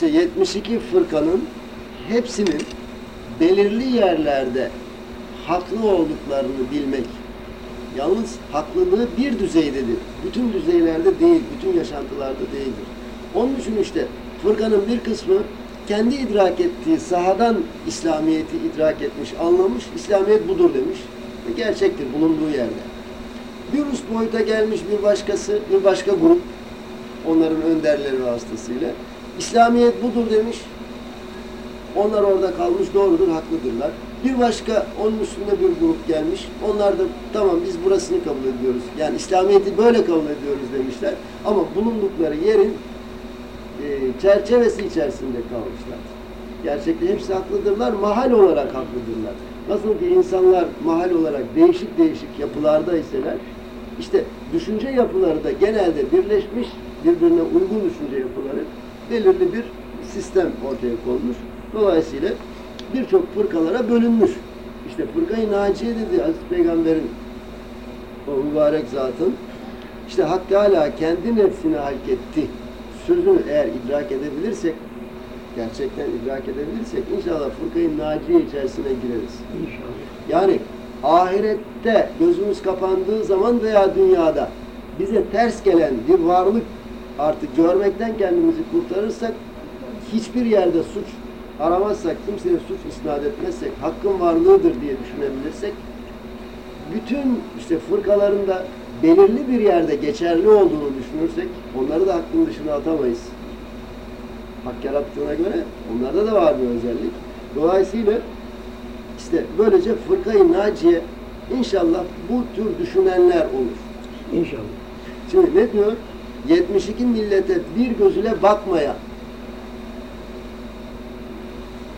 işte 72 fırkanın hepsinin belirli yerlerde haklı olduklarını bilmek. Yalnız haklılığı bir düzeydedir. Bütün düzeylerde değil, bütün yaşantılarda değildir. Onun için işte fırkanın bir kısmı kendi idrak ettiği sahadan İslamiyet'i idrak etmiş, anlamış, İslamiyet budur demiş. Ve gerçektir bulunduğu yerde. Bir üst boyuta gelmiş bir başkası, bir başka grup, onların önderleri vasıtasıyla, İslamiyet budur demiş, onlar orada kalmış, doğrudur, haklıdırlar. Bir başka onun üstünde bir grup gelmiş. Onlar da tamam biz burasını kabul ediyoruz. Yani İslamiyet'i böyle kabul ediyoruz demişler. Ama bulundukları yerin e, çerçevesi içerisinde kalmışlar. Gerçekten hepsi haklıdırlar, mahal olarak haklıdırlar. Nasıl ki insanlar mahal olarak değişik değişik yapılarda iseler, işte düşünce yapıları da genelde birleşmiş, birbirine uygun düşünce yapıları belirli bir sistem ortaya konmuş. Dolayısıyla birçok fırkalara bölünmüş. İşte fırkayı naciye dedi Hazreti Peygamber'in o mübarek zatın işte Hak Teala kendi nefsine halk etti. Sözünü eğer idrak edebilirsek gerçekten idrak edebilirsek inşallah fırkayı naciye içerisine gireriz. İnşallah. Yani ahirette gözümüz kapandığı zaman veya dünyada bize ters gelen bir varlık artık görmekten kendimizi kurtarırsak hiçbir yerde suç aramazsak, kimseye suç isnat etmezsek, hakkın varlığıdır diye düşünebilirsek, bütün işte fırkalarında belirli bir yerde geçerli olduğunu düşünürsek, onları da hakkın dışına atamayız. Hak yarattığına göre onlarda da var bir özellik. Dolayısıyla işte böylece fırkayı naciye inşallah bu tür düşünenler olur. İnşallah. Şimdi ne diyor? 72 millete bir gözüyle bakmayan,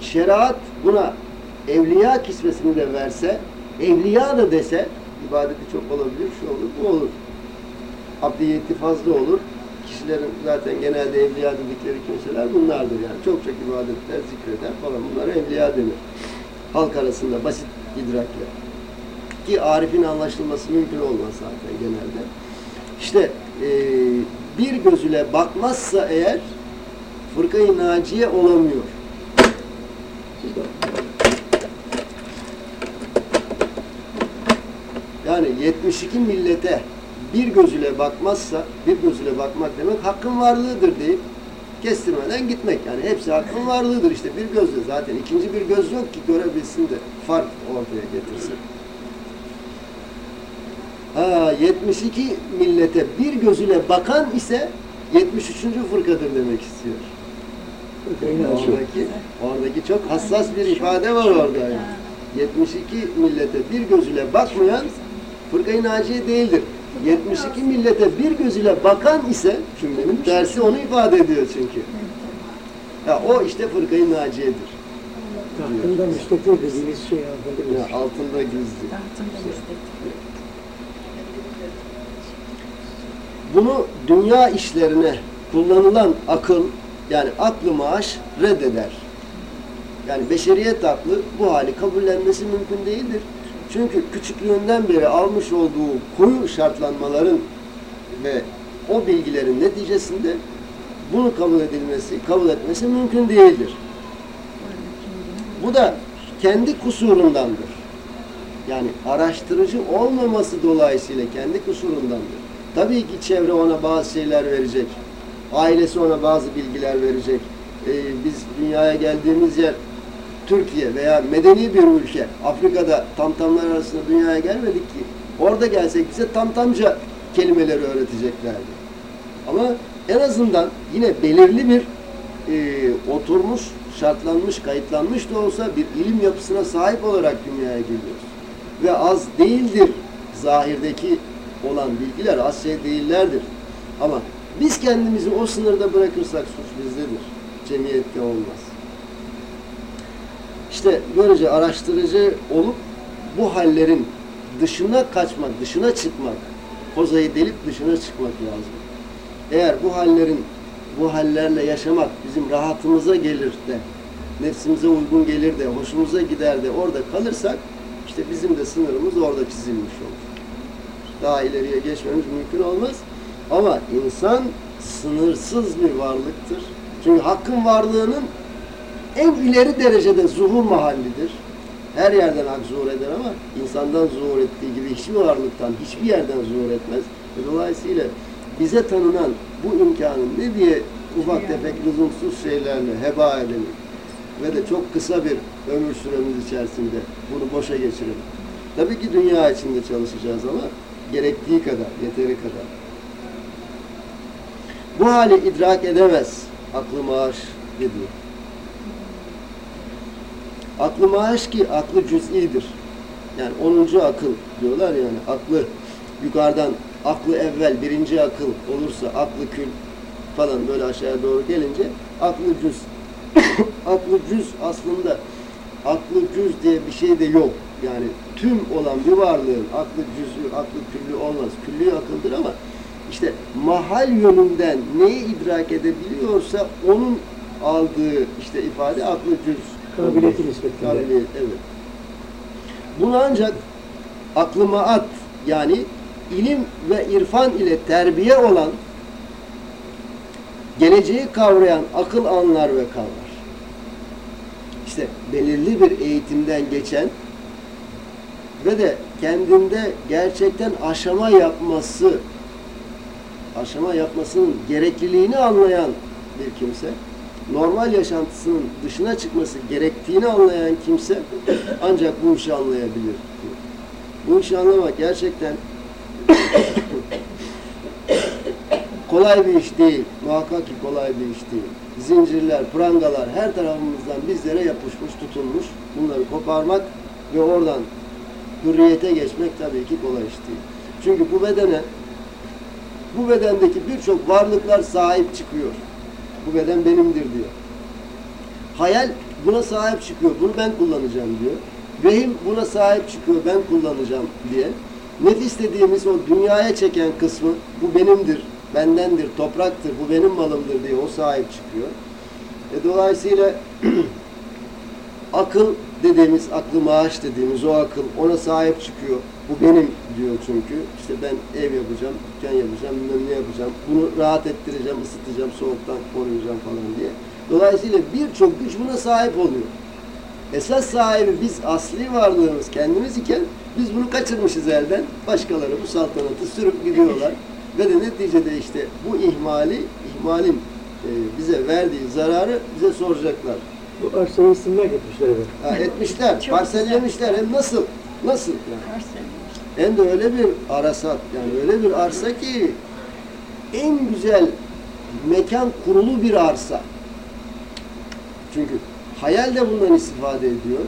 şeriat buna evliya kisvesini de verse, evliya da dese, ibadeti çok olabilir, şu olur, bu olur. Abdiyeti fazla olur. Kişilerin zaten genelde evliya dedikleri kimseler bunlardır yani. Çok çok ibadetler zikreder falan. Bunlara evliya denir. Halk arasında basit idrakle. Ki arifin anlaşılması mümkün olmaz zaten genelde. İşte e, bir gözüyle bakmazsa eğer fırkayı naciye olamıyor. Yani 72 millete bir gözüyle bakmazsa, bir gözüyle bakmak demek hakkın varlığıdır deyip kestirmeden gitmek. Yani hepsi hakkın varlığıdır işte bir gözle zaten. ikinci bir göz yok ki görebilsin de fark ortaya getirsin. Ha, 72 millete bir gözüyle bakan ise 73. fırkadır demek istiyor. Oradaki, oradaki çok hassas bir ifade var orada. Yani. 72 millete bir gözüyle bakmayan fırkayı naciye değildir. 72 millete bir gözüyle bakan ise cümlenin tersi onu ifade ediyor çünkü. Ya o işte fırkayı naciyedir. Tahtında müstakil dediğiniz şey altında Ya altında gizli. Bunu dünya işlerine kullanılan akıl yani aklı maaş reddeder. Yani beşeriyet aklı bu hali kabullenmesi mümkün değildir. Çünkü küçüklüğünden beri almış olduğu koyu şartlanmaların ve o bilgilerin neticesinde bunu kabul edilmesi, kabul etmesi mümkün değildir. Bu da kendi kusurundandır. Yani araştırıcı olmaması dolayısıyla kendi kusurundandır. Tabii ki çevre ona bazı şeyler verecek. Ailesi ona bazı bilgiler verecek. Ee, biz dünyaya geldiğimiz yer Türkiye veya medeni bir ülke. Afrika'da tamtamlar arasında dünyaya gelmedik ki. Orada gelsek bize tamtamca kelimeleri öğreteceklerdi. Ama en azından yine belirli bir e, oturmuş, şartlanmış, kayıtlanmış da olsa bir ilim yapısına sahip olarak dünyaya geliyoruz. Ve az değildir zahirdeki olan bilgiler, şey değillerdir. Ama biz kendimizi o sınırda bırakırsak suç bizdedir. Cemiyette olmaz. İşte böylece araştırıcı olup bu hallerin dışına kaçmak, dışına çıkmak, kozayı delip dışına çıkmak lazım. Eğer bu hallerin, bu hallerle yaşamak bizim rahatımıza gelir de, nefsimize uygun gelir de, hoşumuza gider de orada kalırsak, işte bizim de sınırımız orada çizilmiş olur. Daha ileriye geçmemiz mümkün olmaz. Ama insan sınırsız bir varlıktır. Çünkü hakkın varlığının en ileri derecede zuhur mahallidir. Her yerden hak zuhur eder ama insandan zuhur ettiği gibi hiçbir varlıktan, hiçbir yerden zuhur etmez. Dolayısıyla bize tanınan bu imkanın ne diye ufak tefek lüzumsuz şeylerle heba edelim ve de çok kısa bir ömür süremiz içerisinde bunu boşa geçirelim. Tabii ki dünya içinde çalışacağız ama gerektiği kadar, yeteri kadar. Bu hali idrak edemez aklı maaş dedi. Aklı maaş ki aklı cüz'idir. Yani 10. akıl diyorlar yani aklı yukarıdan aklı evvel birinci akıl olursa aklı kül falan böyle aşağıya doğru gelince aklı cüz. aklı cüz aslında aklı cüz diye bir şey de yok. Yani tüm olan bir varlığın aklı cüzü, aklı küllü olmaz. Küllü akıldır ama işte mahal yönünden neyi idrak edebiliyorsa onun aldığı işte ifade aklı cüz. Kabiliyeti nispetinde. Kabiliyet, evet. Bunu ancak aklıma at yani ilim ve irfan ile terbiye olan geleceği kavrayan akıl anlar ve kavrar. İşte belirli bir eğitimden geçen ve de kendinde gerçekten aşama yapması aşama yapmasının gerekliliğini anlayan bir kimse normal yaşantısının dışına çıkması gerektiğini anlayan kimse ancak bu işi anlayabilir. Bu işi anlamak gerçekten kolay bir iş değil. Muhakkak ki kolay bir iş değil. Zincirler, prangalar her tarafımızdan bizlere yapışmış, tutulmuş. Bunları koparmak ve oradan hürriyete geçmek tabii ki kolay iş değil. Çünkü bu bedene bu bedendeki birçok varlıklar sahip çıkıyor. Bu beden benimdir diyor. Hayal buna sahip çıkıyor. Bunu ben kullanacağım diyor. Vehim buna sahip çıkıyor. Ben kullanacağım diye. Nefis dediğimiz o dünyaya çeken kısmı bu benimdir, bendendir, topraktır, bu benim malımdır diye o sahip çıkıyor. E dolayısıyla akıl dediğimiz, aklı maaş dediğimiz o akıl ona sahip çıkıyor. Bu benim diyor çünkü. İşte ben ev yapacağım, dükkan yapacağım, bilmem ne yapacağım. Bunu rahat ettireceğim, ısıtacağım, soğuktan koruyacağım falan diye. Dolayısıyla birçok güç buna sahip oluyor. Esas sahibi biz asli varlığımız kendimiz iken biz bunu kaçırmışız elden. Başkaları bu saltanatı sürüp gidiyorlar. Ve de neticede işte bu ihmali, ihmalin e, bize verdiği zararı bize soracaklar. Bu arsayı isimler gitmişler eve. Ha, etmişler, Çok parsellemişler. Hem nasıl? Nasıl? Yani? Hem de öyle bir arasat, yani öyle bir arsa ki en güzel mekan kurulu bir arsa. Çünkü hayal de bundan istifade ediyor.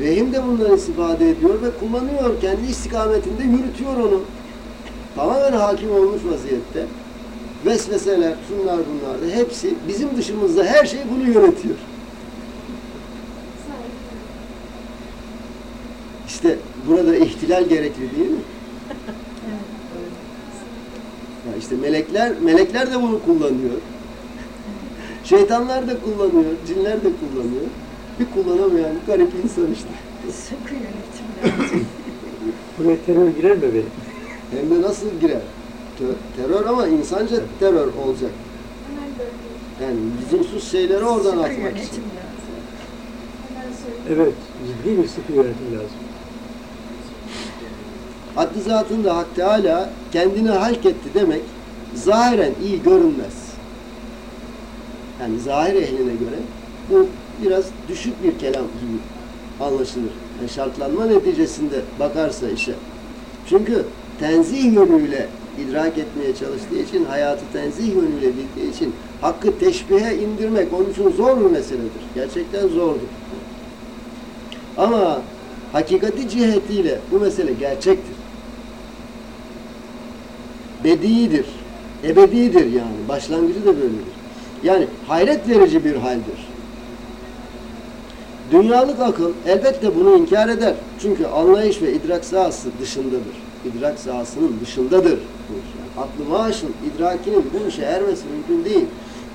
Vehim de bundan istifade ediyor ve kullanıyor. Kendi istikametinde yürütüyor onu. Tamamen hakim olmuş vaziyette. Vesveseler, şunlar bunlar da hepsi bizim dışımızda her şey bunu yönetiyor. İşte burada ihtilal gerekli değil mi? Ya işte melekler, melekler de bunu kullanıyor. Şeytanlar da kullanıyor, cinler de kullanıyor. Bir kullanamayan garip insan işte. Sıkı yönetim lazım. Buraya terör girer mi benim? Hem de nasıl girer? Terör ama insanca terör olacak. Yani lüzumsuz şeyleri oradan Sıkı atmak için. Evet, ciddi bir sıkı yönetim lazım. Haddi zatında Hak Teala kendini halk etti demek zahiren iyi görünmez. Yani zahir ehline göre bu biraz düşük bir kelam gibi anlaşılır. Yani şartlanma neticesinde bakarsa işe. Çünkü tenzih yönüyle idrak etmeye çalıştığı için, hayatı tenzih yönüyle bildiği için hakkı teşbihe indirmek onun için zor bir meseledir. Gerçekten zordur. Ama hakikati cihetiyle bu mesele gerçektir. Bediidir. Ebedidir yani. Başlangıcı da böyledir. Yani hayret verici bir haldir. Dünyalık akıl elbette bunu inkar eder. Çünkü anlayış ve idrak sahası dışındadır. İdrak sahasının dışındadır. Yani aklı maaşın, idrakinin bu işe ermesi mümkün değil.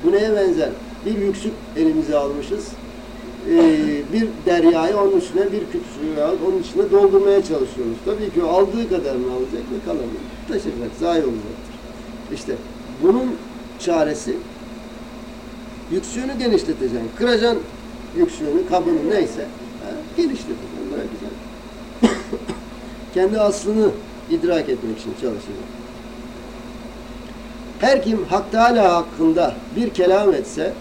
Bu neye benzer? Bir yüksük elimize almışız. Ee, bir deryayı onun içine, bir alıp onun içine doldurmaya çalışıyoruz. Tabii ki o aldığı kadarını alacak ve kalanını taşıyacak, zayi olacaktır. İşte bunun çaresi Yüksüğünü genişleteceksin. Kıracaksın yüksüğünü, kabını neyse. Ha, genişleteceksin, bırakacaksın. Kendi aslını idrak etmek için çalışacak. Her kim Hak Teala hakkında bir kelam etse,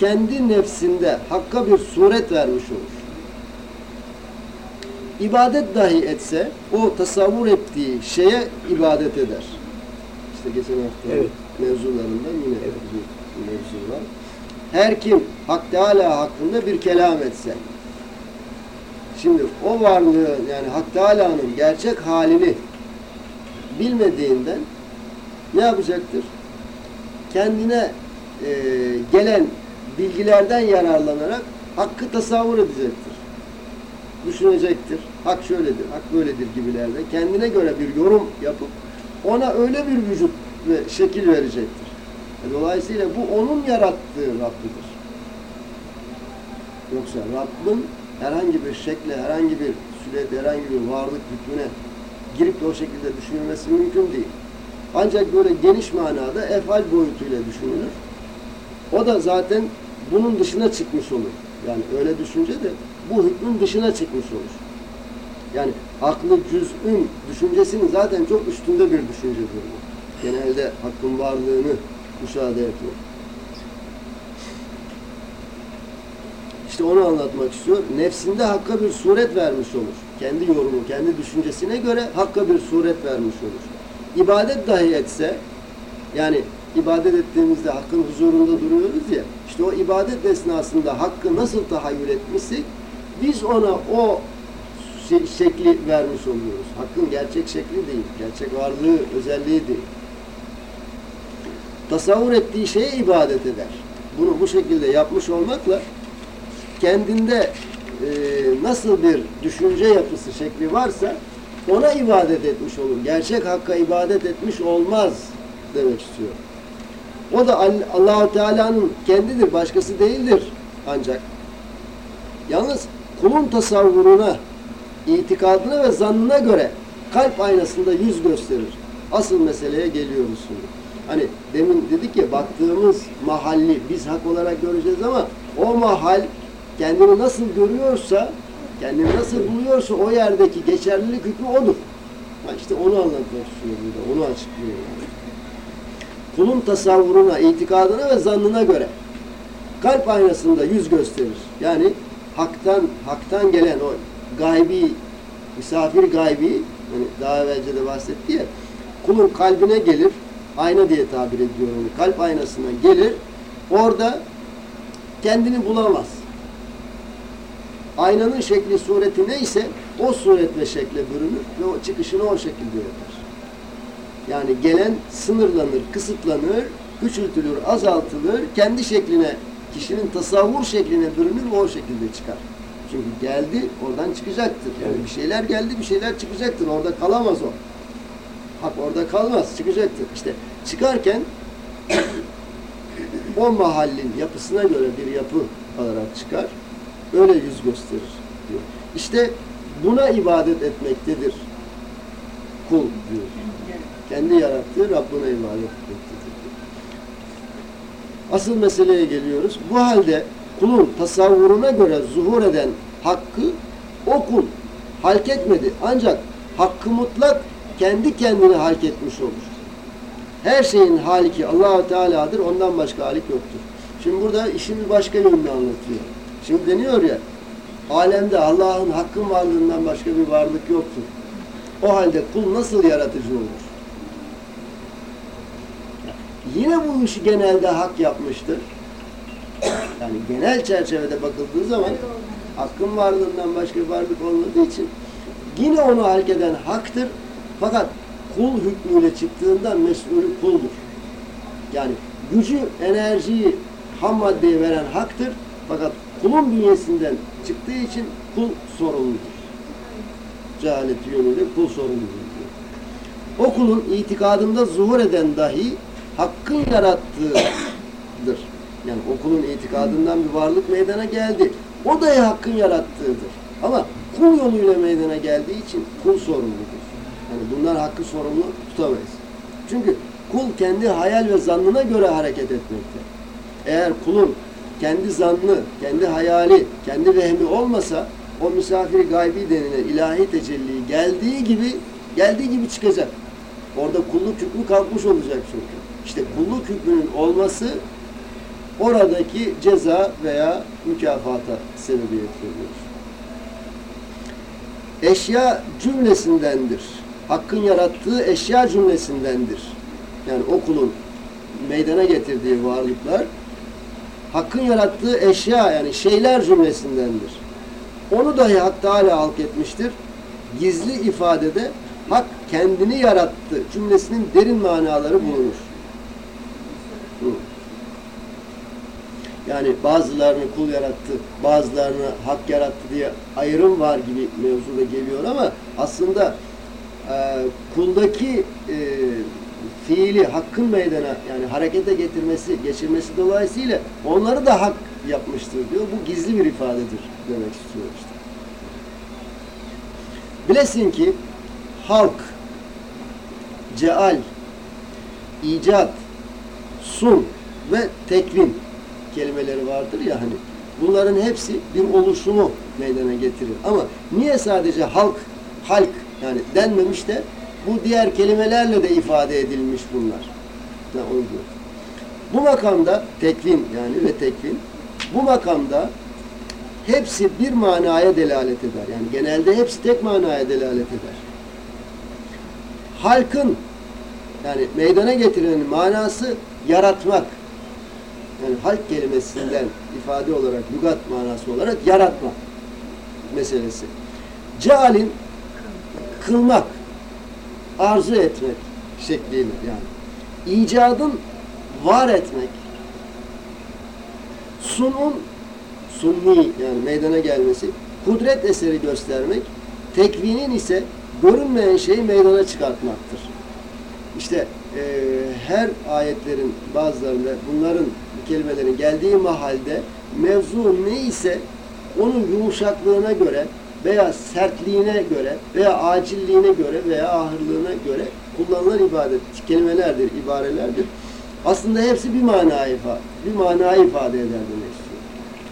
kendi nefsinde Hakk'a bir suret vermiş olur. İbadet dahi etse, o tasavvur ettiği şeye ibadet eder. İşte geçen hafta Evet. mevzularından yine bir mevzu var. Her kim Hak Teala hakkında bir kelam etse, şimdi o varlığı yani Hak Teala'nın gerçek halini bilmediğinden ne yapacaktır? Kendine e, gelen bilgilerden yararlanarak hakkı tasavvur edecektir. Düşünecektir. Hak şöyledir, hak böyledir gibilerde. Kendine göre bir yorum yapıp ona öyle bir vücut ve şekil verecektir. E, Dolayısıyla bu onun yarattığı Rabbidir. Yoksa Rabbin herhangi bir şekle, herhangi bir sürede, herhangi bir varlık hükmüne girip de o şekilde düşünülmesi mümkün değil. Ancak böyle geniş manada efal boyutuyla düşünülür. O da zaten bunun dışına çıkmış olur. Yani öyle düşünce de bu hükmün dışına çıkmış olur. Yani aklı cüz'ün düşüncesinin zaten çok üstünde bir düşüncedir bu. Genelde hakkın varlığını müşahede etmek. İşte onu anlatmak istiyor. Nefsinde Hakk'a bir suret vermiş olur. Kendi yorumu, kendi düşüncesine göre Hakk'a bir suret vermiş olur. İbadet dahi etse, yani ibadet ettiğimizde Hakk'ın huzurunda duruyoruz ya, işte o ibadet esnasında Hakk'ı nasıl tahayyül etmişsek, biz ona o şekli vermiş oluyoruz. Hakkın gerçek şekli değil, gerçek varlığı, özelliği değil. Tasavvur ettiği şeye ibadet eder. Bunu bu şekilde yapmış olmakla kendinde e, nasıl bir düşünce yapısı şekli varsa ona ibadet etmiş olur. Gerçek hakka ibadet etmiş olmaz demek istiyor. O da All- Allahu Teala'nın kendidir, başkası değildir ancak. Yalnız kulun tasavvuruna, itikadına ve zannına göre kalp aynasında yüz gösterir. Asıl meseleye geliyoruz şimdi. Hani demin dedik ya baktığımız mahalli biz hak olarak göreceğiz ama o mahal kendini nasıl görüyorsa, kendini nasıl buluyorsa o yerdeki geçerlilik hükmü odur. Ha işte onu anlatmak istiyor burada, onu açıklıyor. yani. Kulun tasavvuruna, itikadına ve zannına göre kalp aynasında yüz gösterir. Yani haktan haktan gelen o gaybi, misafir gaybi, hani daha evvelce de bahsetti ya, kulun kalbine gelir, ayna diye tabir ediyor onu, kalp aynasına gelir, orada kendini bulamaz. Aynanın şekli, sureti neyse o suret ve şekle bürünür ve o çıkışını o şekilde yapar. Yani gelen sınırlanır, kısıtlanır, küçültülür, azaltılır, kendi şekline, kişinin tasavvur şekline bürünür ve o şekilde çıkar. Çünkü geldi, oradan çıkacaktır. Yani bir şeyler geldi, bir şeyler çıkacaktır. Orada kalamaz o. Hak orada kalmaz, çıkacaktır. İşte çıkarken o mahallin yapısına göre bir yapı olarak çıkar. Öyle yüz gösterir diyor. İşte buna ibadet etmektedir kul diyor. Kendi yarattığı Rabbine ibadet etmektedir. Asıl meseleye geliyoruz. Bu halde kulun tasavvuruna göre zuhur eden hakkı o kul halk etmedi. Ancak hakkı mutlak kendi kendine halk etmiş olur. Her şeyin haliki Allahu Teala'dır. Ondan başka halik yoktur. Şimdi burada işin başka yönünü anlatıyor. Şimdi deniyor ya alemde Allah'ın hakkın varlığından başka bir varlık yoktur. O halde kul nasıl yaratıcı olur? Yine bu işi genelde hak yapmıştır. Yani genel çerçevede bakıldığı zaman hakkın varlığından başka varlık olmadığı için yine onu halk eden haktır. Fakat kul hükmüyle çıktığından mesulü kuldur. Yani gücü, enerjiyi, ham maddeyi veren haktır. Fakat kulun bünyesinden çıktığı için kul sorumludur. Cehaleti yönüyle kul sorumludur. O kulun itikadında zuhur eden dahi hakkın yarattığıdır. Yani o kulun itikadından bir varlık meydana geldi. O dahi hakkın yarattığıdır. Ama kul yoluyla meydana geldiği için kul sorumludur. Yani bunlar hakkı sorumlu tutamayız. Çünkü kul kendi hayal ve zannına göre hareket etmekte. eğer kulun kendi zannı, kendi hayali, kendi vehmi olmasa o misafiri gaybi denilen ilahi tecelli geldiği gibi geldiği gibi çıkacak. Orada kulluk hükmü kalkmış olacak çünkü. İşte kulluk hükmünün olması oradaki ceza veya mükafata sebebiyet veriyor. Eşya cümlesindendir. Hakkın yarattığı eşya cümlesindendir. Yani o kulun meydana getirdiği varlıklar Hakkın yarattığı eşya yani şeyler cümlesindendir. Onu dahi Hak Teala halk etmiştir. Gizli ifadede Hak kendini yarattı cümlesinin derin manaları bulunur. Yani bazılarını kul yarattı, bazılarını hak yarattı diye ayrım var gibi mevzuda geliyor ama aslında e, kuldaki e, fiili hakkın meydana yani harekete getirmesi, geçirmesi dolayısıyla onları da hak yapmıştır diyor. Bu gizli bir ifadedir demek istiyor işte. Bilesin ki halk, ceal, icat, sun ve tekvin kelimeleri vardır ya hani. Bunların hepsi bir oluşumu meydana getirir. Ama niye sadece halk, halk yani denmemiş de bu diğer kelimelerle de ifade edilmiş bunlar. Ne onu diyor. Bu makamda tekvin yani ve tekvin bu makamda hepsi bir manaya delalet eder. Yani genelde hepsi tek manaya delalet eder. Halkın yani meydana getirilenin manası yaratmak. Yani halk kelimesinden ifade olarak, lügat manası olarak yaratmak meselesi. Cealin kılmak, arzu etmek şekliyle yani. İcadın var etmek. Sunun, sunni yani meydana gelmesi, kudret eseri göstermek, tekvinin ise görünmeyen şeyi meydana çıkartmaktır. İşte e, her ayetlerin bazılarında bunların bu kelimelerin geldiği mahalde mevzu neyse onun yumuşaklığına göre veya sertliğine göre veya acilliğine göre veya ahırlığına göre kullanılan ibadet kelimelerdir, ibarelerdir. Aslında hepsi bir mana ifade, bir manayı ifade eder demek istiyor.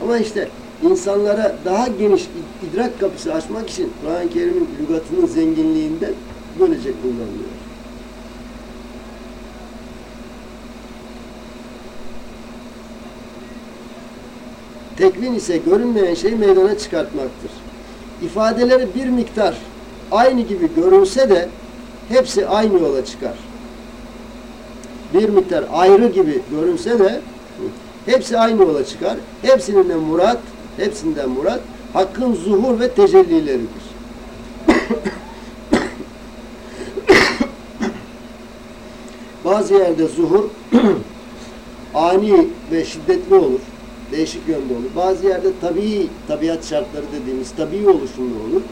Ama işte insanlara daha geniş idrak kapısı açmak için Kur'an-ı Kerim'in lügatının zenginliğinden böylece kullanılıyor. Tekvin ise görünmeyen şeyi meydana çıkartmaktır. İfadeleri bir miktar aynı gibi görünse de hepsi aynı yola çıkar. Bir miktar ayrı gibi görünse de hepsi aynı yola çıkar. Hepsinin de murat, hepsinden murat hakkın zuhur ve tecellileridir. Bazı yerde zuhur ani ve şiddetli olur değişik yönde olur. Bazı yerde tabii tabiat şartları dediğimiz tabii oluşumlu olur.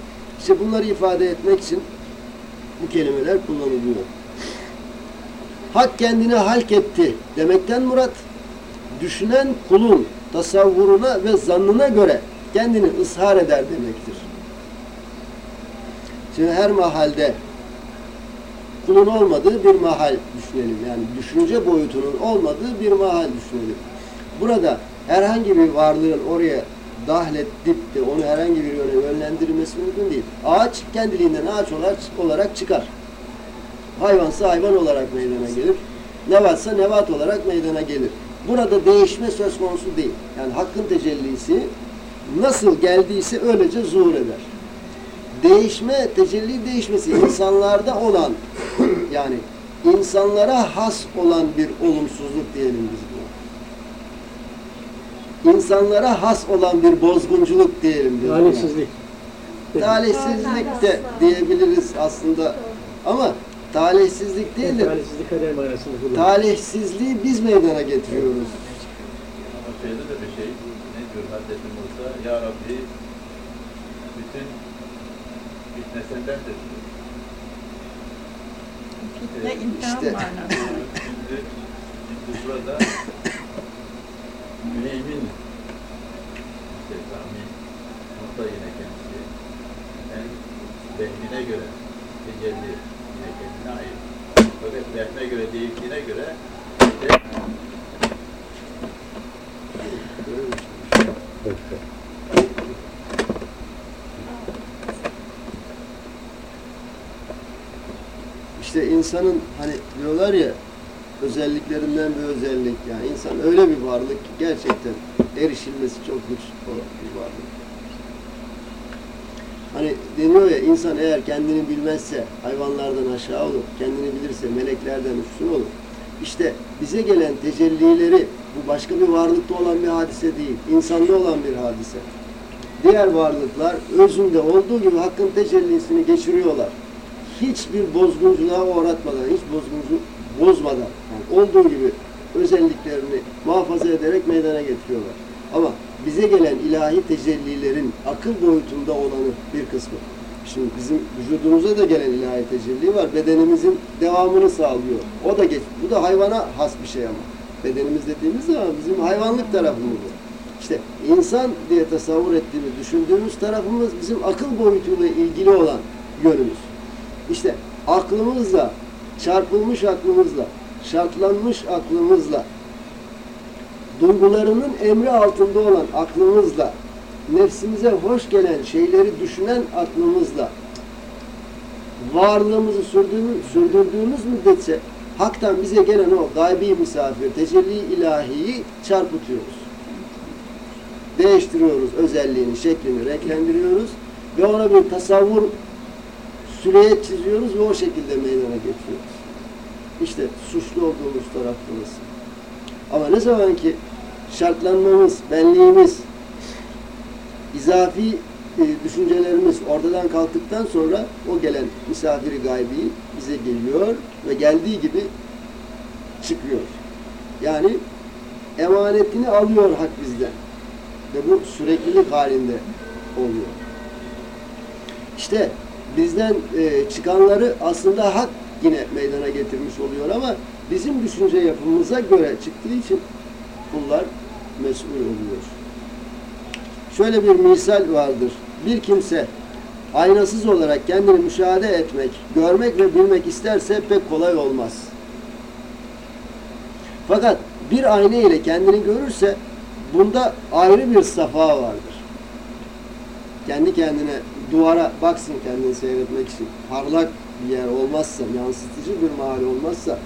İşte bunları ifade etmek için bu kelimeler kullanılıyor. Hak kendini halk etti demekten murat, düşünen kulun tasavvuruna ve zannına göre kendini ishar eder demektir. Şimdi her mahalde kulun olmadığı bir mahal düşünelim. Yani düşünce boyutunun olmadığı bir mahal düşünelim. Burada herhangi bir varlığın oraya dahledip de onu herhangi bir yöne yönlendirilmesi mümkün değil. Ağaç kendiliğinden ağaç olarak, çıkar. Hayvansa hayvan olarak meydana gelir. Nevatsa nevat olarak meydana gelir. Burada değişme söz konusu değil. Yani hakkın tecellisi nasıl geldiyse öylece zuhur eder. Değişme, tecelli değişmesi insanlarda olan yani insanlara has olan bir olumsuzluk diyelim biz insanlara has olan bir bozgunculuk diyelim. Talihsizlik. Talihsizlik de diyebiliriz aslında. Ama talihsizlik değil de Talihsizlik kader manasında kullanılıyor. talihsizliği biz meydana getiriyoruz. Ama şeyde de bir şey, ne diyor Hazreti Musa? Ya Rabbi, bütün fitnesendendir. Fitne imtihan İşte. manası. Şimdi, şimdi burada Müneyymin Sekkami o da yine kendisi. Yani vehmine göre tecelli yine kendine ait. Fakat vehme göre değildiğine göre işte İşte insanın hani diyorlar ya özelliklerinden bir özellik yani insan öyle bir varlık ki gerçekten erişilmesi çok güç bir varlık. Hani deniyor ya insan eğer kendini bilmezse hayvanlardan aşağı olur, kendini bilirse meleklerden üstün olur. İşte bize gelen tecellileri bu başka bir varlıkta olan bir hadise değil, insanda olan bir hadise. Diğer varlıklar özünde olduğu gibi hakkın tecellisini geçiriyorlar. Hiçbir bozgunculığa uğratmadan, hiç bozguncu bozmadan, olduğu gibi özelliklerini muhafaza ederek meydana getiriyorlar. Ama bize gelen ilahi tecellilerin akıl boyutunda olanı bir kısmı. Şimdi bizim vücudumuza da gelen ilahi tecelli var. Bedenimizin devamını sağlıyor. O da geç. Bu da hayvana has bir şey ama. Bedenimiz dediğimiz zaman bizim hayvanlık tarafımız bu. İşte insan diye tasavvur ettiğimiz, düşündüğümüz tarafımız bizim akıl boyutuyla ilgili olan yönümüz. İşte aklımızla, çarpılmış aklımızla, şartlanmış aklımızla, duygularının emri altında olan aklımızla, nefsimize hoş gelen şeyleri düşünen aklımızla, varlığımızı sürdüğümüz, sürdürdüğümüz müddetçe haktan bize gelen o gaybi misafir, tecelli ilahiyi çarpıtıyoruz. Değiştiriyoruz özelliğini, şeklini, renklendiriyoruz ve ona bir tasavvur süleyet çiziyoruz ve o şekilde meydana getiriyoruz. İşte suçlu olduğumuz taraf burası. Ama ne zaman ki şartlanmamız, benliğimiz, izafi e, düşüncelerimiz ortadan kalktıktan sonra o gelen misafiri gaybi bize geliyor ve geldiği gibi çıkıyor. Yani emanetini alıyor hak bizden. Ve bu süreklilik halinde oluyor. İşte bizden e, çıkanları aslında hak yine meydana getirmiş oluyor ama bizim düşünce yapımıza göre çıktığı için kullar mesul oluyor. Şöyle bir misal vardır. Bir kimse aynasız olarak kendini müşahede etmek, görmek ve bilmek isterse pek kolay olmaz. Fakat bir ayna ile kendini görürse bunda ayrı bir safa vardır. Kendi kendine duvara baksın kendini seyretmek için. Parlak bir yer olmazsa, yansıtıcı bir mahalle olmazsa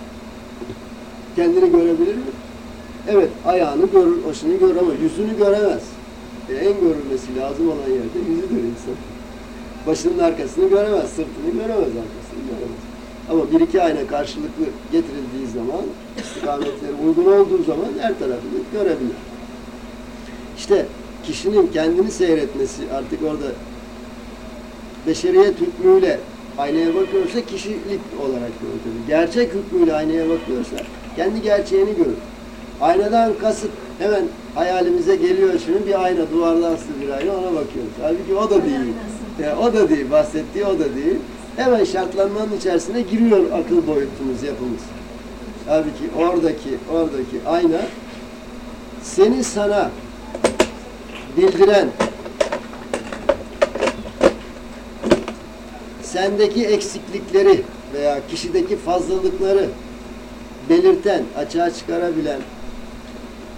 kendini görebilir mi? Evet, ayağını görür, başını görür ama yüzünü göremez. E, en görülmesi lazım olan yerde yüzüdür insan. Başının arkasını göremez, sırtını göremez, arkasını göremez. Ama bir iki ayna karşılıklı getirildiği zaman, istikametleri uygun olduğu zaman her tarafını görebilir. İşte kişinin kendini seyretmesi artık orada beşeriyet hükmüyle aynaya bakıyorsa kişilik olarak görür. tabii. Gerçek hükmüyle aynaya bakıyorsa kendi gerçeğini görür. Aynadan kasıt hemen hayalimize geliyor şimdi bir ayna, duvarda asılı bir ayna ona bakıyoruz. Halbuki o da değil. Ya, o da değil, bahsettiği o da değil. Hemen şartlanmanın içerisine giriyor akıl boyutumuz, yapımız. Halbuki oradaki, oradaki ayna seni sana bildiren, sendeki eksiklikleri veya kişideki fazlalıkları belirten, açığa çıkarabilen,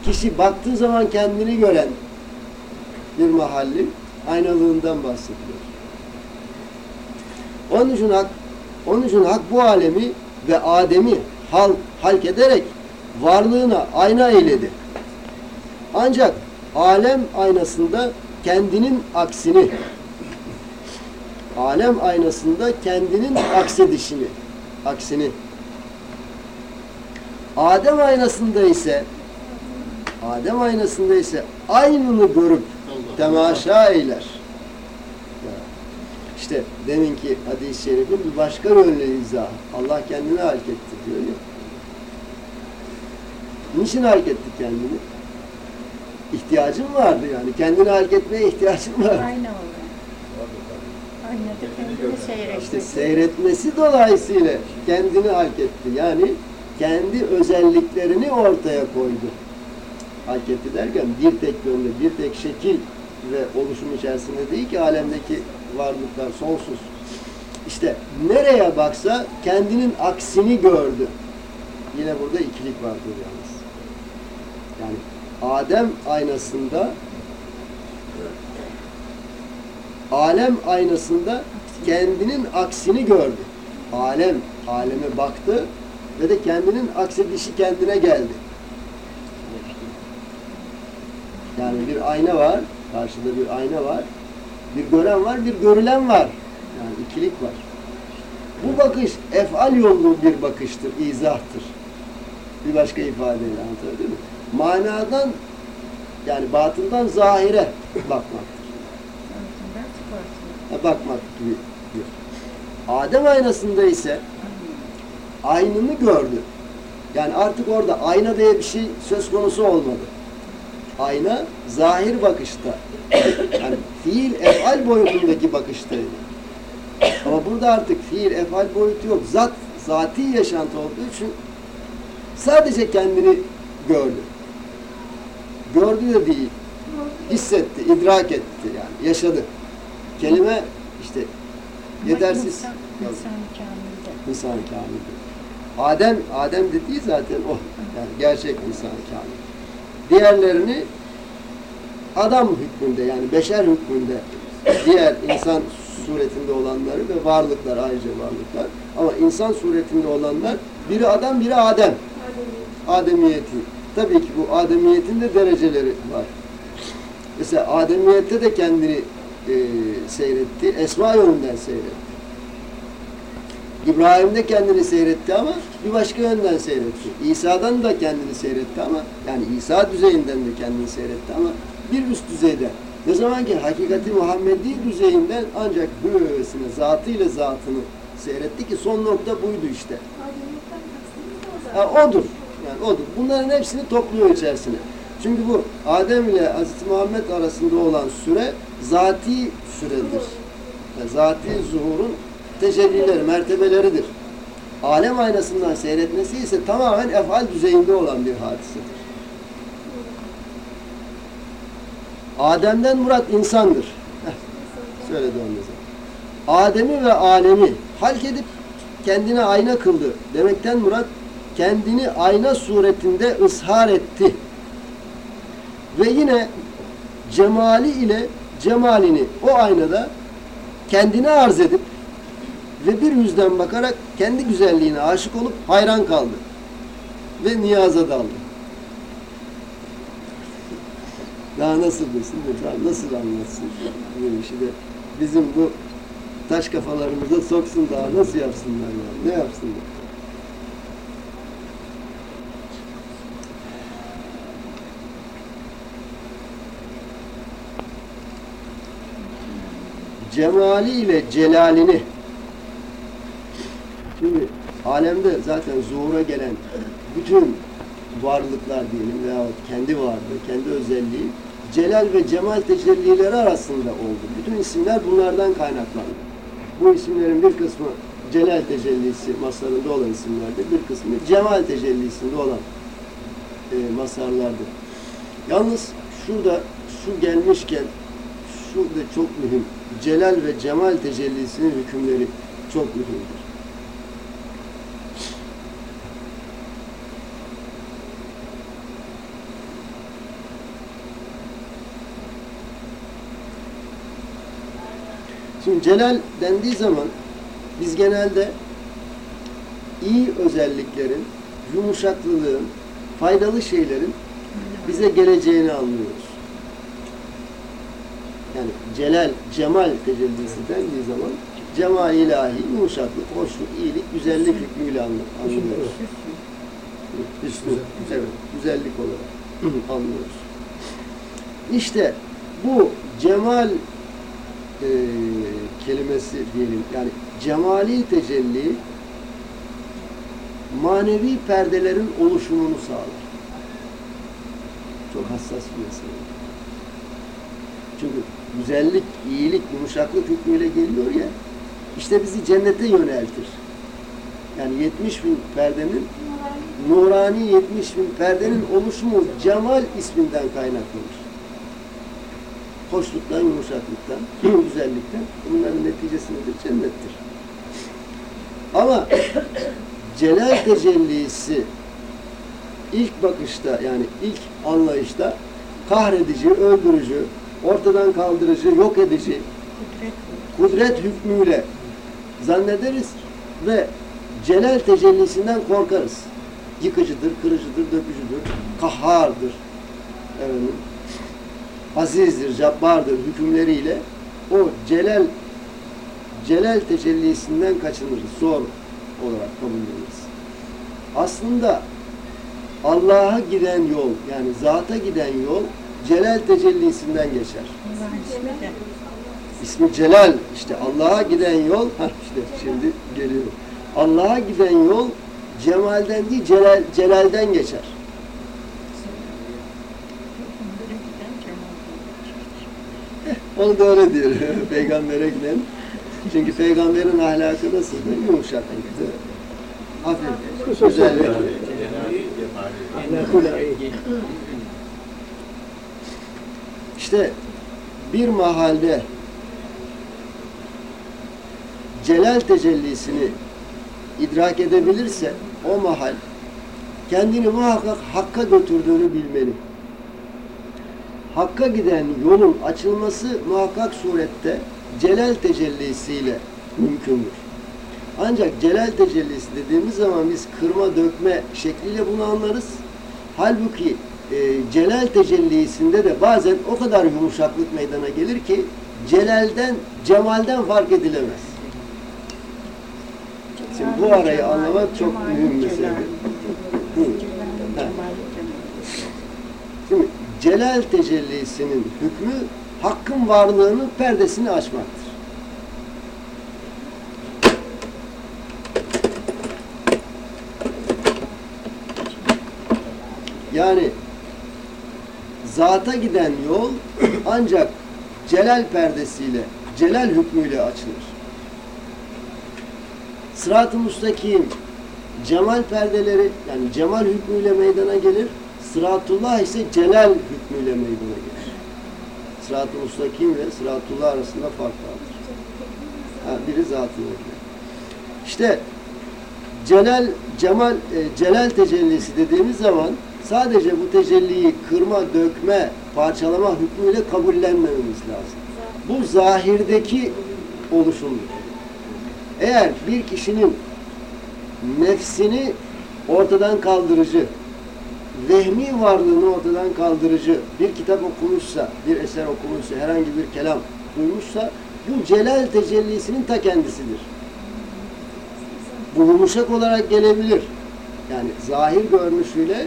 kişi baktığı zaman kendini gören bir mahalli aynalığından bahsediyor. Onun için hak, onun için hak bu alemi ve Adem'i hal, halk ederek varlığına ayna eyledi. Ancak alem aynasında kendinin aksini, alem aynasında kendinin aksedişini, aksini. Adem aynasında ise Adem aynasında ise aynını görüp temaşa eyler. İşte deminki hadis-i şerifin bir başka yönlü izahı. Allah kendini halk etti diyor ya. Niçin halk etti kendini? İhtiyacın vardı yani. Kendini halk etmeye ihtiyacın vardı. Ayna kendini. İşte seyretmesi dolayısıyla kendini halk etti. Yani kendi özelliklerini ortaya koydu. Halk etti derken bir tek yönde, bir tek şekil ve oluşum içerisinde değil ki alemdeki varlıklar sonsuz. İşte nereye baksa kendinin aksini gördü. Yine burada ikilik vardır yalnız. Yani Adem aynasında alem aynasında kendinin aksini gördü. Alem, aleme baktı ve de kendinin aksedişi kendine geldi. Yani bir ayna var, karşıda bir ayna var. Bir gören var, bir görülen var. Yani ikilik var. Bu bakış efal yollu bir bakıştır, izahtır. Bir başka ifadeyle anlatabildim mi? Manadan yani batından zahire bakmaktır. Bakmak gibi bir. Adem aynasında ise aynını gördü. Yani artık orada ayna diye bir şey söz konusu olmadı. Ayna zahir bakışta. Yani fiil efal boyutundaki bakıştaydı. Ama burada artık fiil efal boyutu yok. Zat, zati yaşantı olduğu için sadece kendini gördü. Gördü de değil. Hissetti, idrak etti yani. Yaşadı. Kelime işte yetersiz. İnsan, kamildir. Adem, Adem dediği zaten o. Yani gerçek insan kamil. Diğerlerini adam hükmünde yani beşer hükmünde diğer insan suretinde olanları ve varlıklar ayrıca varlıklar. Ama insan suretinde olanlar biri adam biri Adem. Ademiyeti. Tabii ki bu Ademiyetin de dereceleri var. Mesela Ademiyette de kendini e, seyretti. Esma yönünden seyretti. İbrahim'de kendini seyretti ama bir başka yönden seyretti. İsa'dan da kendini seyretti ama yani İsa düzeyinden de kendini seyretti ama bir üst düzeyde. Ne zaman ki hakikati Muhammedi düzeyinden ancak böylesine zatıyla zatını seyretti ki son nokta buydu işte. Ha, odur. Yani odur. Bunların hepsini topluyor içerisine. Çünkü bu Adem ile Hazreti Muhammed arasında olan süre zati süredir. Yani zati zuhurun tecellileri, mertebeleridir. Alem aynasından seyretmesi ise tamamen efal düzeyinde olan bir hadisedir. Adem'den murat insandır. Heh, söyledi zaman. Adem'i ve alemi halk edip kendine ayna kıldı. Demekten murat kendini ayna suretinde ızhar etti. Ve yine cemali ile cemalini o aynada kendine arz edip ve bir yüzden bakarak kendi güzelliğine aşık olup hayran kaldı. Ve niyaza daldı. Daha nasıl desin de, daha nasıl anlatsın bu işi de bizim bu taş kafalarımıza soksun daha nasıl yapsınlar yani, ne yapsınlar? Cemali ile celalini Şimdi alemde zaten zuhura gelen bütün varlıklar diyelim veyahut kendi varlığı, kendi özelliği celal ve cemal tecellileri arasında oldu. Bütün isimler bunlardan kaynaklandı. Bu isimlerin bir kısmı celal tecellisi masarında olan isimlerdir. Bir kısmı cemal tecellisinde olan e, masarlardır. Yalnız şurada şu gelmişken şu da çok mühim. Celal ve cemal tecellisinin hükümleri çok mühimdir. Şimdi celal dendiği zaman biz genelde iyi özelliklerin, yumuşaklılığın, faydalı şeylerin bize geleceğini anlıyoruz. Yani celal, cemal tecellisi dendiği zaman cemal ilahi, yumuşaklık, hoşluk, iyilik, güzellik hükmüyle anlıyoruz. Hüsnü, evet, güzellik olarak anlıyoruz. İşte bu cemal e, kelimesi diyelim yani cemali tecelli manevi perdelerin oluşumunu sağlar. Çok hassas bir mesele. Çünkü güzellik, iyilik, yumuşaklık hükmüyle geliyor ya işte bizi cennete yöneltir. Yani 70 bin perdenin nurani 70 bin perdenin oluşumu cemal isminden kaynaklanır hoşluktan, yumuşaklıktan, güzellikten bunların neticesi nedir? Cennettir. Ama celal tecellisi ilk bakışta yani ilk anlayışta kahredici, öldürücü, ortadan kaldırıcı, yok edici, Kudret hükmüyle zannederiz. ve celal tecellisinden korkarız. Yıkıcıdır, kırıcıdır, dökücüdür, kahhardır. Efendim, azizdir, cabbardır hükümleriyle o celal celal tecellisinden kaçınırız. Zor olarak kabul ederiz. Aslında Allah'a giden yol yani zata giden yol celal tecellisinden geçer. İsmi Celal işte Allah'a giden yol ha işte şimdi geliyor. Allah'a giden yol cemalden değil celal, celalden geçer. Onu da öyle diyor peygambere giden. Çünkü peygamberin ahlakı nasıl? Yumuşaklıktı. Hafif, güzellik. İyi. İşte bir mahalde celal tecellisini idrak edebilirse o mahal kendini muhakkak hakka götürdüğünü bilmeli. Hakka giden yolun açılması muhakkak surette celal tecellisiyle mümkündür. Ancak celal tecellisi dediğimiz zaman biz kırma dökme şekliyle bunu anlarız. Halbuki e, celal tecellisinde de bazen o kadar yumuşaklık meydana gelir ki celalden, cemalden fark edilemez. Şimdi bu arayı anlamak çok mühim mesele. Şimdi celal tecellisinin hükmü hakkın varlığının perdesini açmaktır. Yani zata giden yol ancak celal perdesiyle, celal hükmüyle açılır. Sırat-ı müstakim cemal perdeleri yani cemal hükmüyle meydana gelir. Sıratullah ise celal hükmüyle meydana gelir. Sırat-ı müstakim ile sıratullah arasında fark vardır. Ha, biri zatına göre. İşte celal, cemal, e, celal tecellisi dediğimiz zaman sadece bu tecelliyi kırma, dökme, parçalama hükmüyle kabullenmememiz lazım. Bu zahirdeki oluşumdur. Eğer bir kişinin nefsini ortadan kaldırıcı, vehmi varlığını ortadan kaldırıcı bir kitap okumuşsa, bir eser okumuşsa, herhangi bir kelam duymuşsa bu celal tecellisinin ta kendisidir. Bu olarak gelebilir. Yani zahir görünüşüyle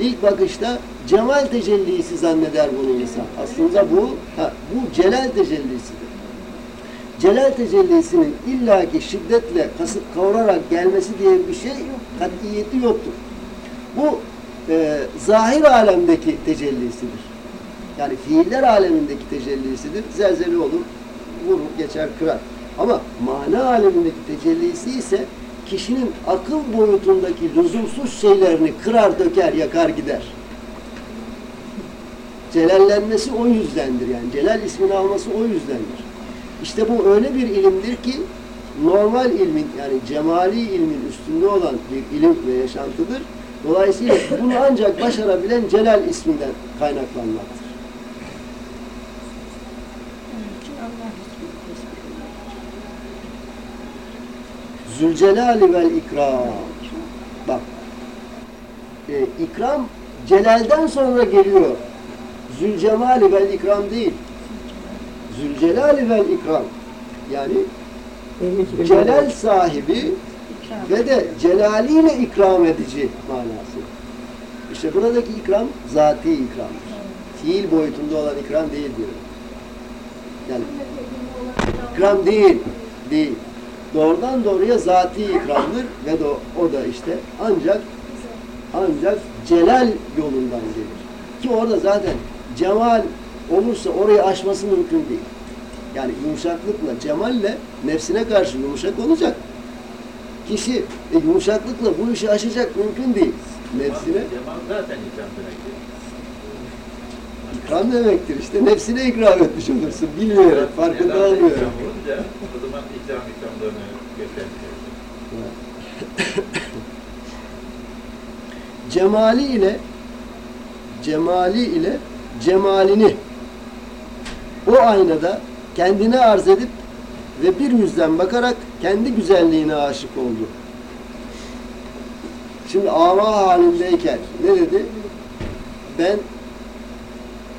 ilk bakışta cemal tecellisi zanneder bunu insan. Aslında bu ha, bu celal tecellisidir. Celal tecellisinin illaki şiddetle kasıp kavurarak gelmesi diye bir şey yok. Katiyeti yoktur. Bu e, zahir alemdeki tecellisidir. Yani fiiller alemindeki tecellisidir. Zelzeli olur, vurur, geçer, kırar. Ama mana alemindeki tecellisi ise kişinin akıl boyutundaki lüzumsuz şeylerini kırar, döker, yakar, gider. Celallenmesi o yüzdendir yani. Celal ismini alması o yüzdendir. İşte bu öyle bir ilimdir ki normal ilmin yani cemali ilmin üstünde olan bir ilim ve yaşantıdır. Dolayısıyla bunu ancak başarabilen Celal isminden kaynaklanmaktır. Onun için Allah ismi tesbih Zülcelali vel ikram. Bak. E, ikram Celal'den sonra geliyor. Zülcemali vel ikram değil. Zülcelali vel ikram. Yani celal sahibi ve de celaliyle ikram edici manası. İşte buradaki ikram zati ikramdır. Fiil boyutunda olan ikram değil diyor. Yani ikram değil, değil. Doğrudan doğruya zati ikramdır ve de o da işte ancak ancak celal yolundan gelir. Ki orada zaten cemal olursa orayı aşması mümkün değil. Yani yumuşaklıkla, cemalle nefsine karşı yumuşak olacak. Kişi e, yumuşaklıkla bu işi aşacak mümkün değil. Nefsine Cemal zaten ikram. İkram demektir işte. Nefsine ikram etmiş olursun. Bilmeyerek, farkında olunca o zaman ikram ikramlarını. Cemali ile cemali ile cemalini o aynada kendine arz edip ve bir yüzden bakarak kendi güzelliğine aşık oldu. Şimdi ama halindeyken ne dedi? Ben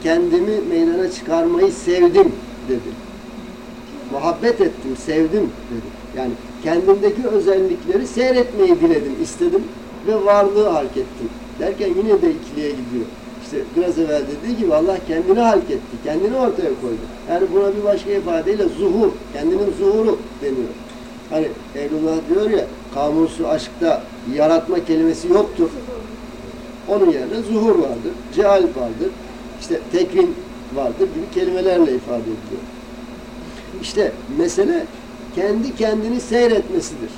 kendimi meydana çıkarmayı sevdim dedi. Muhabbet ettim, sevdim dedi. Yani kendimdeki özellikleri seyretmeyi diledim, istedim ve varlığı halk ettim. Derken yine de ikiliye gidiyor. İşte biraz evvel dediği gibi Allah kendini halk etti, kendini ortaya koydu. Yani buna bir başka ifadeyle zuhur, kendinin zuhuru deniyor. Hani Eylullah diyor ya, kamusu aşkta yaratma kelimesi yoktur. Onun yerine zuhur vardır, ceal vardır, işte tekvin vardır gibi kelimelerle ifade ediliyor. İşte mesele kendi kendini seyretmesidir.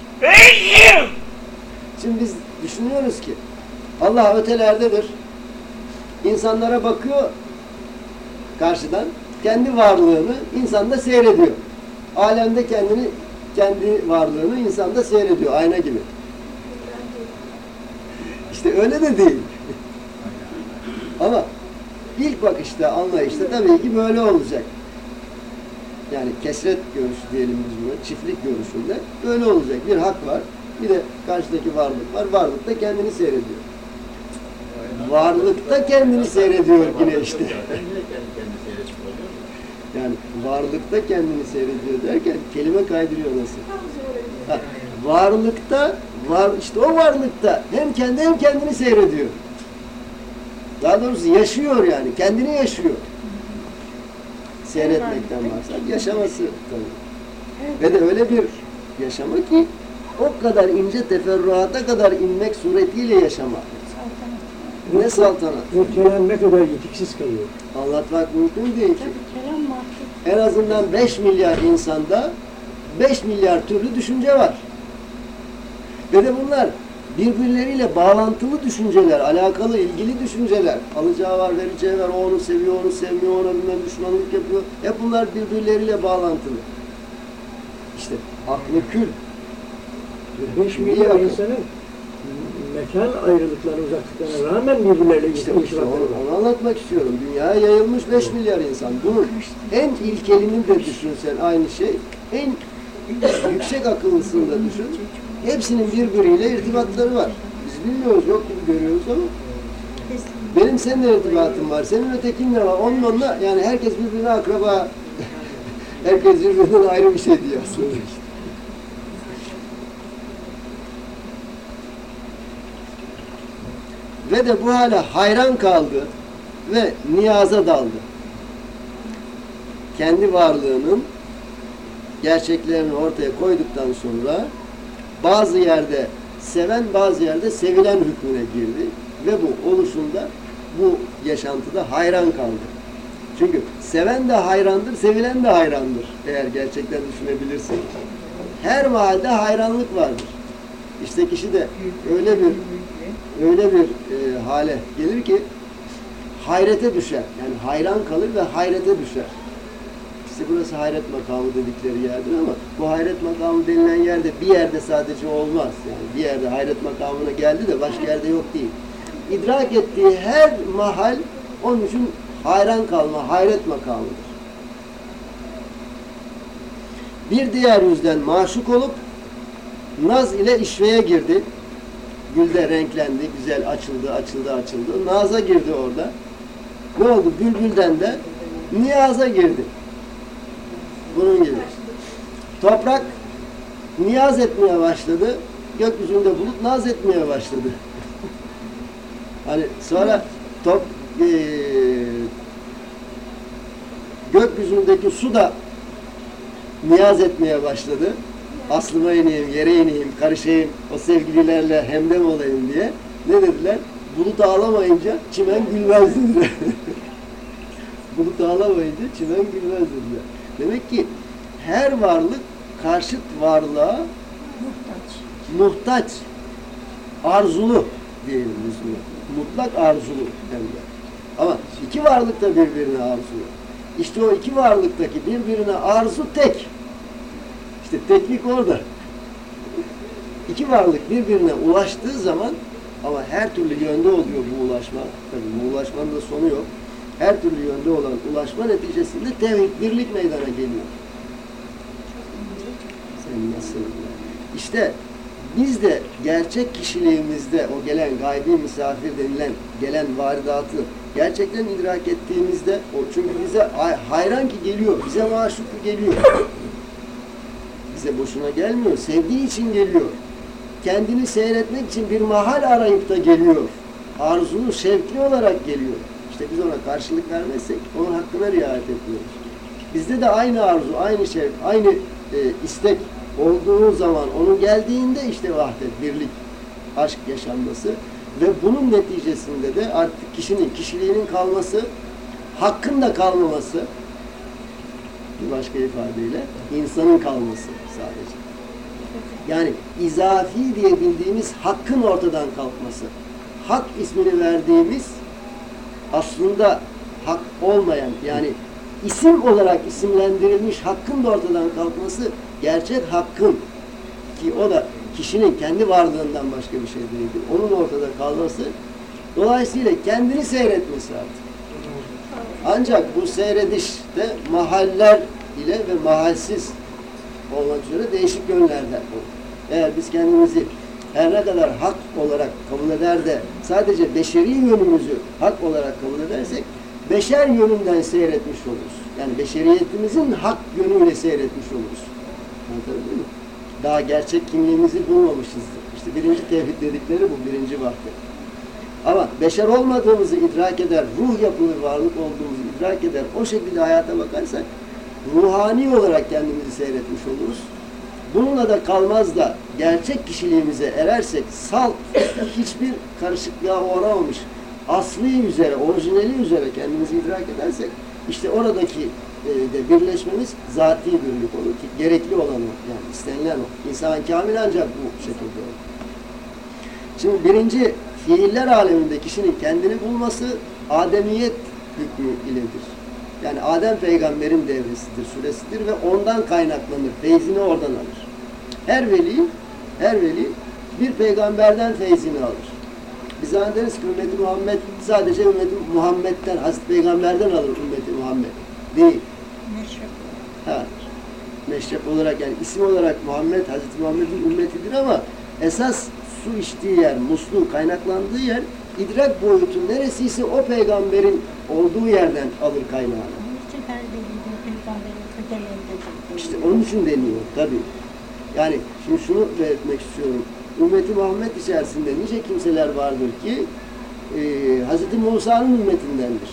Şimdi biz düşünüyoruz ki Allah ötelerdedir. İnsanlara bakıyor karşıdan. Kendi varlığını insanda seyrediyor. Alemde kendini kendi varlığını insanda seyrediyor. Ayna gibi. İşte öyle de değil. Ama ilk bakışta, anlayışta tabii ki böyle olacak. Yani kesret görüşü diyelim biz buna, çiftlik görüşünde böyle olacak. Bir hak var, bir de karşıdaki varlık var. Varlık da kendini seyrediyor. Varlıkta kendini seyrediyor yine işte. Yani varlıkta kendini seyrediyor derken kelime kaydırıyor nasıl? Ha, varlıkta, var işte o varlıkta hem kendi hem kendini seyrediyor. Daha doğrusu yaşıyor yani, kendini yaşıyor. Seyretmekten maksat yaşaması tabii. Ve de öyle bir yaşama ki o kadar ince teferruata kadar inmek suretiyle yaşama. Ne saltanat. O kelam ne kadar yetiksiz kalıyor. Anlatmak mümkün değil ki. En azından 5 milyar insanda 5 milyar türlü düşünce var. Ve de bunlar birbirleriyle bağlantılı düşünceler, alakalı, ilgili düşünceler. Alacağı var, vereceği var, o onu seviyor, onu sevmiyor, ona bilmem düşmanlık yapıyor. Hep bunlar birbirleriyle bağlantılı. İşte aklı kül. 5 milyar insanın mekan ayrılıklarına uzaklıklarına rağmen birbirleriyle İşte, işte onu, onu anlatmak istiyorum. Dünyaya yayılmış 5 milyar insan. Bunun en ilkelini de düşünsen aynı şey. En yüksek akıllısını da düşün. Hepsinin birbiriyle irtibatları var. Biz bilmiyoruz, yok gibi görüyoruz ama benim seninle irtibatım var, senin ötekinle var, onun onunla yani herkes birbirine akraba, herkes birbirinden ayrı bir şey diyor aslında. Ve de bu hale hayran kaldı ve niyaza daldı. Kendi varlığının gerçeklerini ortaya koyduktan sonra bazı yerde seven bazı yerde sevilen hükmüne girdi ve bu oluşunda bu yaşantıda hayran kaldı. Çünkü seven de hayrandır, sevilen de hayrandır eğer gerçekten düşünebilirsek. Her mahalde hayranlık vardır. İşte kişi de öyle bir öyle bir e, hale gelir ki hayrete düşer. Yani hayran kalır ve hayrete düşer. İşte burası hayret makamı dedikleri yerdir ama bu hayret makamı denilen yerde bir yerde sadece olmaz. Yani bir yerde hayret makamına geldi de başka yerde yok değil. İdrak ettiği her mahal onun için hayran kalma, hayret makamıdır. Bir diğer yüzden maşuk olup naz ile işveye girdi. Gülde renklendi, güzel açıldı, açıldı, açıldı. Naza girdi orada. Ne oldu? Bülbülden de niyaza girdi. Bunun gibi. Toprak niyaz etmeye başladı. Gökyüzünde bulut naz etmeye başladı. hani sonra top eee, gökyüzündeki su da niyaz etmeye başladı. Aslıma ineyim, yere ineyim, karışayım, o sevgililerle hemdem olayım diye. Ne dediler? Bulut ağlamayınca çimen gülmez dediler. Bulut ağlamayınca çimen gülmez dediler. Demek ki her varlık karşıt varlığa Muhtaç. muhtaç, arzulu diyelim biz. Mutlak arzulu hem de. Ama iki varlık da birbirine arzulu. İşte o iki varlıktaki birbirine arzu tek. İşte teknik orada. İki varlık birbirine ulaştığı zaman ama her türlü yönde oluyor bu ulaşma. Tabii bu ulaşmanın da sonu yok. Her türlü yönde olan ulaşma neticesinde tevhid, birlik meydana geliyor. bakın nasıl. İşte biz de gerçek kişiliğimizde o gelen gaybi misafir denilen gelen varidatı gerçekten idrak ettiğimizde o çünkü bize hay- hayran ki geliyor, bize maşuk geliyor. Bize boşuna gelmiyor, sevdiği için geliyor. Kendini seyretmek için bir mahal arayıp da geliyor. Arzulu, şevkli olarak geliyor. İşte biz ona karşılık vermezsek onun hakkına riayet etmiyoruz. Bizde de aynı arzu, aynı şevk, aynı e, istek olduğu zaman onun geldiğinde işte vahdet, birlik, aşk yaşanması ve bunun neticesinde de artık kişinin kişiliğinin kalması, hakkın da kalmaması bir başka ifadeyle insanın kalması sadece. Yani izafi diye bildiğimiz hakkın ortadan kalkması. Hak ismini verdiğimiz aslında hak olmayan yani isim olarak isimlendirilmiş hakkın da ortadan kalkması gerçek hakkın ki o da kişinin kendi varlığından başka bir şey değildir. Onun ortada kalması dolayısıyla kendini seyretmesi artık. Ancak bu seyredişte mahaller ile ve mahalsiz olmak üzere değişik yönlerden olur. Eğer biz kendimizi her ne kadar hak olarak kabul eder de sadece beşeri yönümüzü hak olarak kabul edersek beşer yönünden seyretmiş oluruz. Yani beşeriyetimizin hak yönüyle seyretmiş oluruz. Anlatabildim mi? Daha gerçek kimliğimizi bulmamışızdır. İşte birinci tevhid dedikleri bu birinci vakti. Ama beşer olmadığımızı idrak eder, ruh yapılı varlık olduğumuzu idrak eder, o şekilde hayata bakarsak ruhani olarak kendimizi seyretmiş oluruz. Bununla da kalmaz da gerçek kişiliğimize erersek salt hiçbir karışıklığa uğramamış aslı üzere, orijinali üzere kendimizi idrak edersek işte oradaki e, de birleşmemiz zati birlik olur ki gerekli olan o, yani istenilen o. İnsan kamil ancak bu şekilde olur. Şimdi birinci fiiller aleminde kişinin kendini bulması ademiyet hükmü iledir. Yani Adem peygamberin devresidir, süresidir ve ondan kaynaklanır. Feyzini oradan alır. Her veli, her veli bir peygamberden feyzini alır. Biz zannederiz ki ümmeti Muhammed sadece ümmeti Muhammed'den, Hazreti Peygamber'den alır ümmeti Muhammed. Değil. Meşrep. Ha. Meşrep olarak yani isim olarak Muhammed, Hazreti Muhammed'in ümmetidir ama esas su içtiği yer, musluğun kaynaklandığı yer idrak boyutu neresiyse o peygamberin olduğu yerden alır kaynağını. İşte onun için deniyor tabii. Yani şimdi şunu belirtmek istiyorum. Ümmeti Muhammed içerisinde nice kimseler vardır ki e, Hz. Musa'nın ümmetindendir.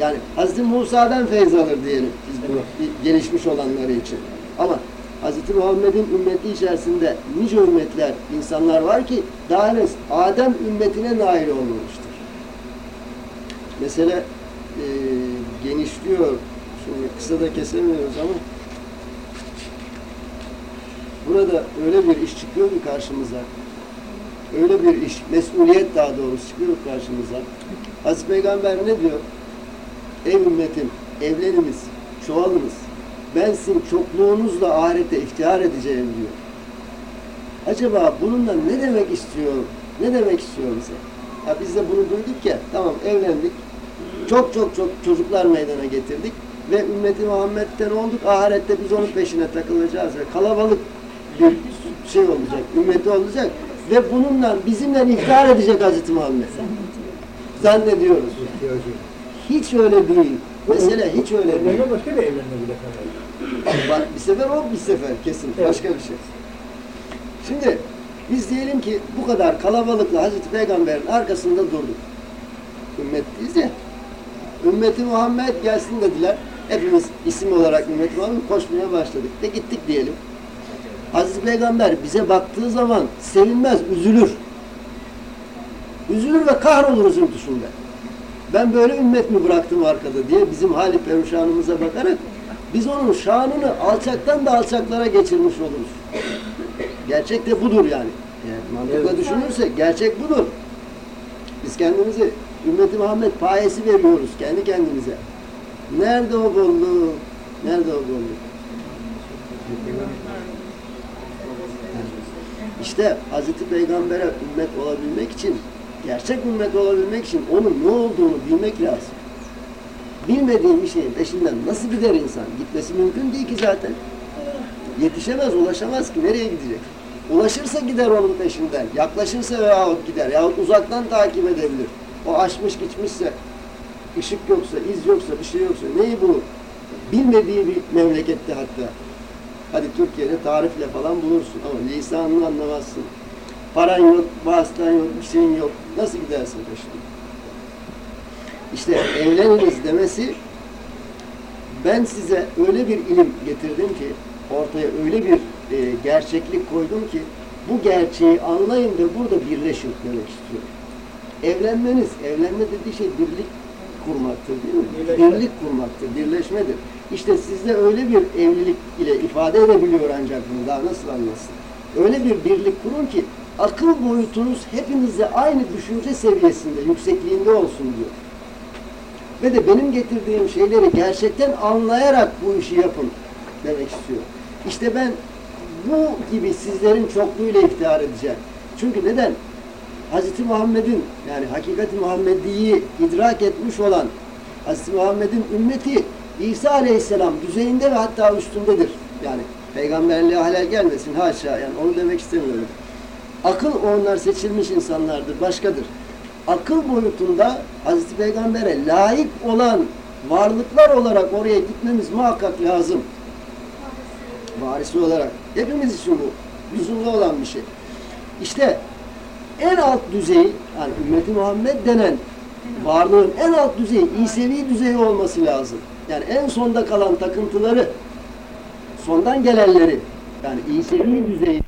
Yani Hz. Musa'dan feyz alır diyelim biz bu gelişmiş olanları için. Ama Hz. Muhammed'in ümmeti içerisinde nice ümmetler, insanlar var ki daha henüz Adem ümmetine nail olmamıştır. Mesele e, genişliyor. Şimdi kısa da kesemiyoruz ama burada öyle bir iş çıkıyor ki karşımıza. Öyle bir iş, mesuliyet daha doğrusu çıkıyor karşımıza. Hazreti Peygamber ne diyor? Ey ümmetim, evleniniz, çoğalınız. Ben sizin çokluğunuzla ahirete iftihar edeceğim diyor. Acaba bununla ne demek istiyor? Ne demek istiyor bize? Ya biz de bunu duyduk ya, tamam evlendik. Çok çok çok çocuklar meydana getirdik ve ümmeti Muhammed'den olduk. Ahirette biz onun peşine takılacağız ve kalabalık bir şey olacak, ümmeti olacak ve bununla bizimle iftihar edecek Hazreti Muhammed. Zannediyoruz. Hiç öyle değil. Mesele hiç öyle değil. Başka bir evlenme bile. Bak bir sefer o bir sefer kesin. Başka bir şey. Şimdi biz diyelim ki bu kadar kalabalıkla Hazreti Peygamber'in arkasında durduk. Ümmetliyiz ya. Ümmeti Muhammed gelsin dediler. Hepimiz isim olarak Ümmeti Muhammed koşmaya başladık. De gittik diyelim. Hazreti Peygamber bize baktığı zaman sevinmez, üzülür. Üzülür ve kahrolur üzüntüsünde. Ben böyle ümmet mi bıraktım arkada diye bizim hali perişanımıza bakarak biz onun şanını alçaktan da alçaklara geçirmiş oluruz. Gerçek de budur yani. Eğer mantıkla Evet. düşünürsek gerçek budur. Biz kendimizi ümmeti Muhammed payesi veriyoruz kendi kendimize. Nerede o bolluk? Nerede o bolluk? İşte Hazreti Peygamber'e ümmet olabilmek için, gerçek ümmet olabilmek için onun ne olduğunu bilmek lazım. Bilmediğin bir şeyin peşinden nasıl gider insan? Gitmesi mümkün değil ki zaten. Yetişemez, ulaşamaz ki. Nereye gidecek? Ulaşırsa gider onun peşinden. Yaklaşırsa veyahut gider. Yahut uzaktan takip edebilir. O aşmış gitmişse, ışık yoksa, iz yoksa, bir şey yoksa neyi bu? Bilmediği bir memlekette hatta. Hadi Türkiye'de tarifle falan bulursun ama lisanını anlamazsın. Paran yok, vasıtan yok, bir şeyin yok. Nasıl gidersin peşinden? İşte evleniniz demesi ben size öyle bir ilim getirdim ki ortaya öyle bir e, gerçeklik koydum ki bu gerçeği anlayın ve burada birleşin demek istiyorum. Evlenmeniz, evlenme dediği şey birlik kurmaktır değil mi? Birleşme. Birlik kurmaktır, birleşmedir. İşte sizde öyle bir evlilik ile ifade edebiliyor ancak bunu daha nasıl anlasın? Öyle bir birlik kurun ki akıl boyutunuz hepinizle aynı düşünce seviyesinde, yüksekliğinde olsun diyor. Ve de benim getirdiğim şeyleri gerçekten anlayarak bu işi yapın demek istiyor. İşte ben bu gibi sizlerin çokluğuyla iftihar edeceğim. Çünkü neden? Hz. Muhammed'in yani hakikati Muhammediyi idrak etmiş olan Hz. Muhammed'in ümmeti İsa Aleyhisselam düzeyinde ve hatta üstündedir. Yani peygamberliğe halel gelmesin haşa yani onu demek istemiyorum. Akıl onlar seçilmiş insanlardır, başkadır. Akıl boyutunda Hazreti Peygamber'e layık olan varlıklar olarak oraya gitmemiz muhakkak lazım. Varisi olarak. Hepimiz için bu. Lüzumlu olan bir şey. İşte en alt düzeyi, yani ümmeti Muhammed denen varlığın en alt düzeyi, İsevi düzeyi olması lazım. Yani en sonda kalan takıntıları, sondan gelenleri, yani İsevi düzeyi